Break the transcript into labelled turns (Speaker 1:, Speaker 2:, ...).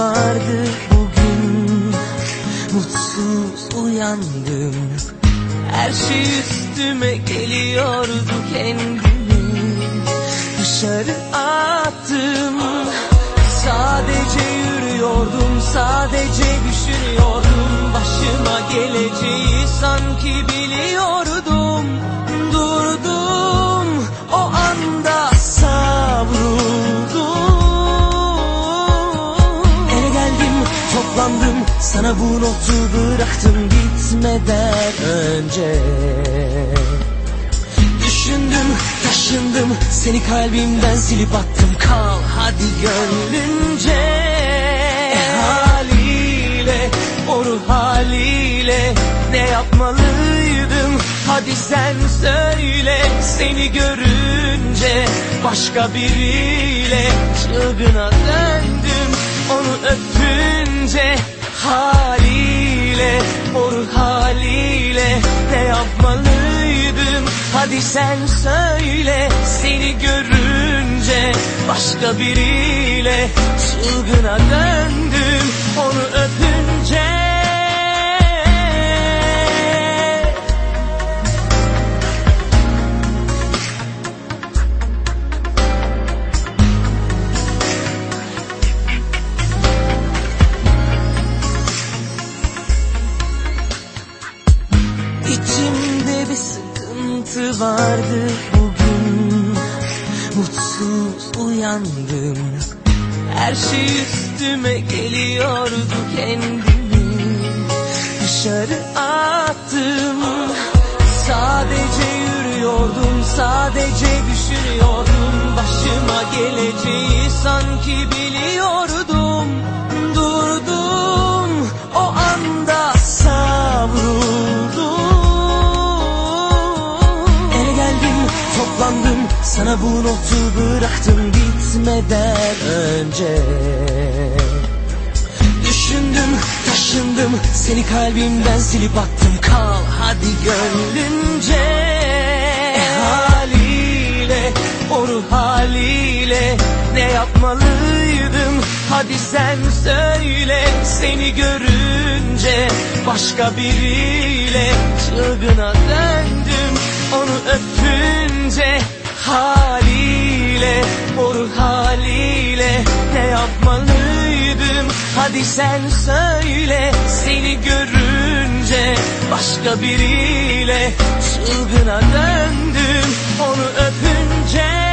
Speaker 1: vardı bugün. Mutsuz uyandım. Her şey üstüme geliyordu kendimi Dışarı attım. Sadece yürüyordum Sadece düşünüyordum. Başıma geleceği sanki biliyordum toplandım Sana bu notu bıraktım gitmeden önce. Düşündüm, taşındım, seni kalbimden silip attım. Kal hadi gönlünce. E, Haliyle, o ruh haliyle Ne yapmalıydım? Hadi sen söyle Seni görünce başka biriyle Çılgına döndüm öpünce Haliyle, o ruh haliyle Ne yapmalıydım Hadi sen söyle seni görünce başka biriyle çılgına döndüm onu öpünce. Bir sıkıntı vardı bugün. Mutsuz uyandım. Her şey üstüme geliyordu kendimi. Dışarı attım. Sadece yürüyordum Sadece düşünüyordum. Başıma geleceği sanki biliyordum Sana bu notu bıraktım gitmeden önce. Düşündüm taşındım Seni kalbimden silip attım. Kal hadi gönlünce. E, Haliyle o ruh haliyle. Ne yapmalıydım? Hadi sen söyle. Seni görünce başka biriyle Çılgına döndüm. Onu öpünce Haliyle o ruh haliyle Ne yapmalıydım? Hadi sen söyle Seni görünce başka biriyle Çılgına döndüm. Onu öpünce